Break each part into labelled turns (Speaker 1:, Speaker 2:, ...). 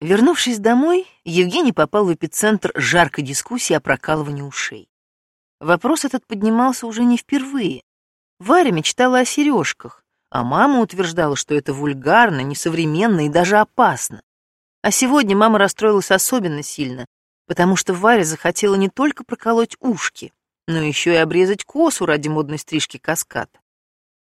Speaker 1: Вернувшись домой, Евгений попал в эпицентр жаркой дискуссии о прокалывании ушей. Вопрос этот поднимался уже не впервые. Варя мечтала о сережках, а мама утверждала, что это вульгарно, несовременно и даже опасно. А сегодня мама расстроилась особенно сильно, потому что Варя захотела не только проколоть ушки, но еще и обрезать косу ради модной стрижки каскад.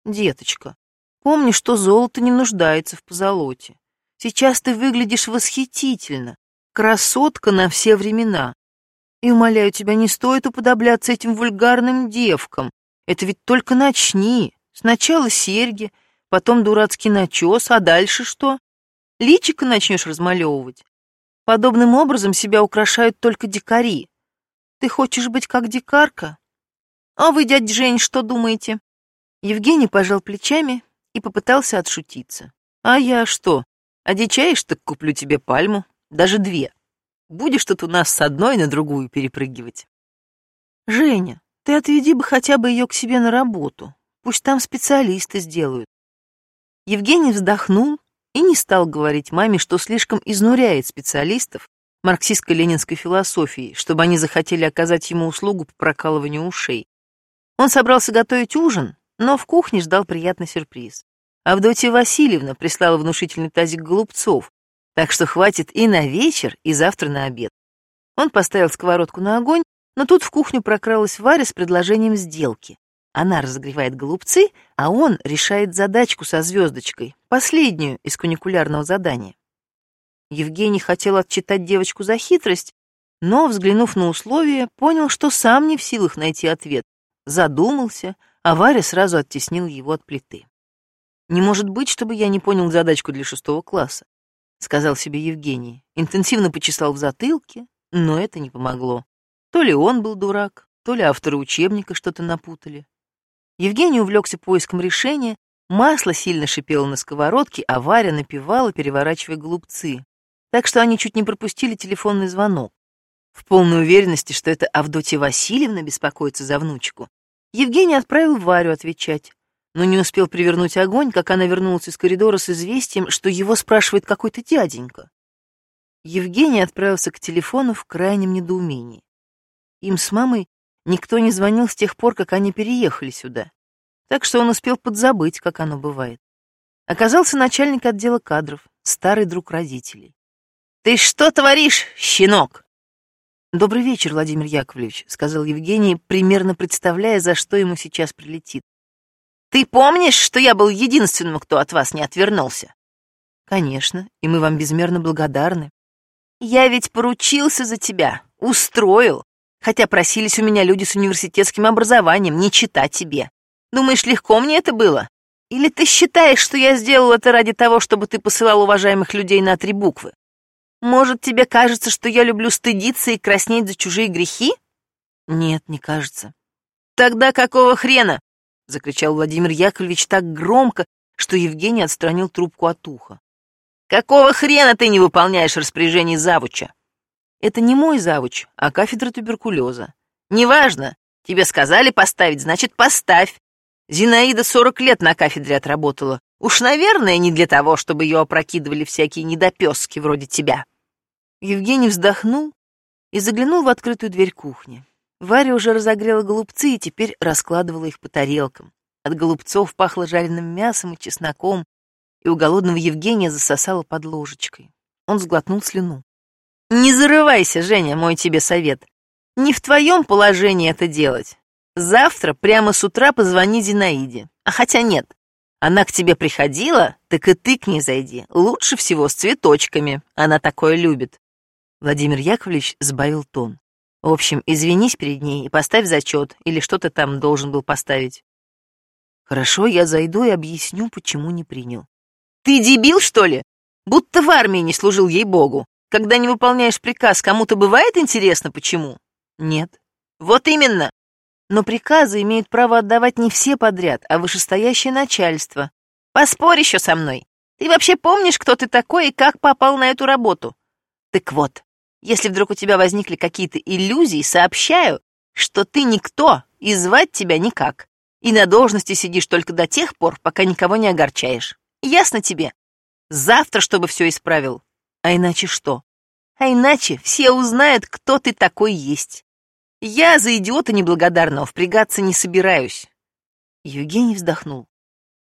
Speaker 1: Деточка, помни, что золото не нуждается в позолоте. Сейчас ты выглядишь восхитительно, красотка на все времена. И, умоляю тебя, не стоит уподобляться этим вульгарным девкам. Это ведь только начни. Сначала серьги, потом дурацкий начес, а дальше что? Личико начнешь размалевывать. Подобным образом себя украшают только дикари. Ты хочешь быть как дикарка? А вы, дядь Жень, что думаете? Евгений пожал плечами и попытался отшутиться. А я что? Одичаешь, так куплю тебе пальму, даже две. Будешь тут у нас с одной на другую перепрыгивать. Женя, ты отведи бы хотя бы ее к себе на работу. Пусть там специалисты сделают. Евгений вздохнул и не стал говорить маме, что слишком изнуряет специалистов марксистско-ленинской философии, чтобы они захотели оказать ему услугу по прокалыванию ушей. Он собрался готовить ужин, но в кухне ждал приятный сюрприз. Авдотья Васильевна прислала внушительный тазик голубцов, так что хватит и на вечер, и завтра на обед. Он поставил сковородку на огонь, но тут в кухню прокралась Варя с предложением сделки. Она разогревает голубцы, а он решает задачку со звездочкой, последнюю из куникулярного задания. Евгений хотел отчитать девочку за хитрость, но, взглянув на условия, понял, что сам не в силах найти ответ. Задумался, а Варя сразу оттеснил его от плиты. Не может быть, чтобы я не понял задачку для шестого класса, сказал себе Евгений. Интенсивно почесал в затылке, но это не помогло. То ли он был дурак, то ли авторы учебника что-то напутали. Евгений увлекся поиском решения, масло сильно шипело на сковородке, а Варя напевала, переворачивая голубцы. Так что они чуть не пропустили телефонный звонок. В полной уверенности, что это Авдотья Васильевна беспокоится за внучку, Евгений отправил Варю отвечать но не успел привернуть огонь, как она вернулась из коридора с известием, что его спрашивает какой-то дяденька. Евгений отправился к телефону в крайнем недоумении. Им с мамой никто не звонил с тех пор, как они переехали сюда, так что он успел подзабыть, как оно бывает. Оказался начальник отдела кадров, старый друг родителей. «Ты что творишь, щенок?» «Добрый вечер, Владимир Яковлевич», — сказал Евгений, примерно представляя, за что ему сейчас прилетит. Ты помнишь, что я был единственным, кто от вас не отвернулся? Конечно, и мы вам безмерно благодарны. Я ведь поручился за тебя, устроил, хотя просились у меня люди с университетским образованием не читать тебе. Думаешь, легко мне это было? Или ты считаешь, что я сделал это ради того, чтобы ты посылал уважаемых людей на три буквы? Может, тебе кажется, что я люблю стыдиться и краснеть за чужие грехи? Нет, не кажется. Тогда какого хрена? — закричал Владимир Яковлевич так громко, что Евгений отстранил трубку от уха. «Какого хрена ты не выполняешь распоряжение завуча?» «Это не мой завуч, а кафедра туберкулеза». «Неважно. Тебе сказали поставить, значит, поставь. Зинаида сорок лет на кафедре отработала. Уж, наверное, не для того, чтобы ее опрокидывали всякие недопески вроде тебя». Евгений вздохнул и заглянул в открытую дверь кухни. Варя уже разогрела голубцы и теперь раскладывала их по тарелкам. От голубцов пахло жареным мясом и чесноком, и у голодного Евгения засосало под ложечкой. Он сглотнул слюну. «Не зарывайся, Женя, мой тебе совет. Не в твоем положении это делать. Завтра прямо с утра позвони Зинаиде. А хотя нет, она к тебе приходила, так и ты к ней зайди. Лучше всего с цветочками. Она такое любит». Владимир Яковлевич сбавил тон. В общем, извинись перед ней и поставь зачет, или что ты там должен был поставить. Хорошо, я зайду и объясню, почему не принял. Ты дебил, что ли? Будто в армии не служил ей-богу. Когда не выполняешь приказ, кому-то бывает интересно, почему? Нет. Вот именно. Но приказы имеют право отдавать не все подряд, а вышестоящее начальство. Поспорь еще со мной. Ты вообще помнишь, кто ты такой и как попал на эту работу? Так вот, если вдруг у тебя возникли какие-то иллюзии, сообщаю, что ты никто и звать тебя никак. И на должности сидишь только до тех пор, пока никого не огорчаешь. Ясно тебе? Завтра, чтобы все исправил. А иначе что? А иначе все узнают, кто ты такой есть. Я за идиота неблагодарного впрягаться не собираюсь. Евгений вздохнул.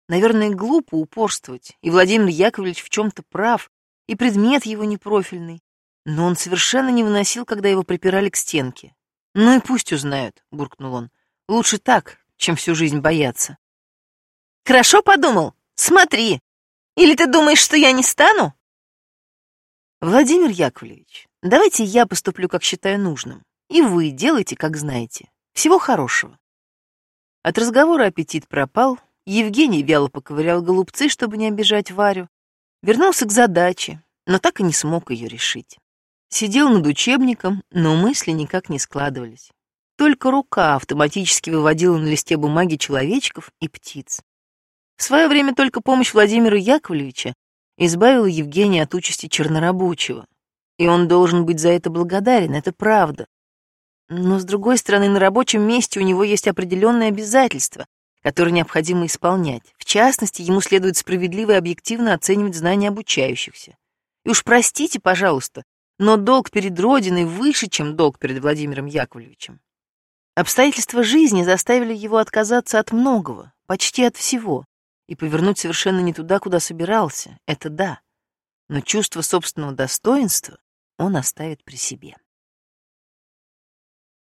Speaker 1: Наверное, глупо упорствовать, и Владимир Яковлевич в чем-то прав, и предмет его непрофильный. Но он совершенно не выносил, когда его припирали к стенке. «Ну и пусть узнают», — буркнул он. «Лучше так, чем всю жизнь бояться». «Хорошо подумал? Смотри. Или ты думаешь, что я не стану?» «Владимир Яковлевич, давайте я поступлю, как считаю нужным, и вы делайте, как знаете. Всего хорошего». От разговора аппетит пропал, Евгений вяло поковырял голубцы, чтобы не обижать Варю, вернулся к задаче, но так и не смог ее решить. Сидел над учебником, но мысли никак не складывались. Только рука автоматически выводила на листе бумаги человечков и птиц. В свое время только помощь Владимира Яковлевича избавила Евгения от участи чернорабочего, и он должен быть за это благодарен, это правда. Но, с другой стороны, на рабочем месте у него есть определенные обязательства, который необходимо исполнять. В частности, ему следует справедливо и объективно оценивать знания обучающихся. И уж простите, пожалуйста, но долг перед Родиной выше, чем долг перед Владимиром Яковлевичем. Обстоятельства жизни заставили его отказаться от многого, почти от всего, и повернуть совершенно не туда, куда собирался, это да. Но чувство собственного достоинства он оставит при себе.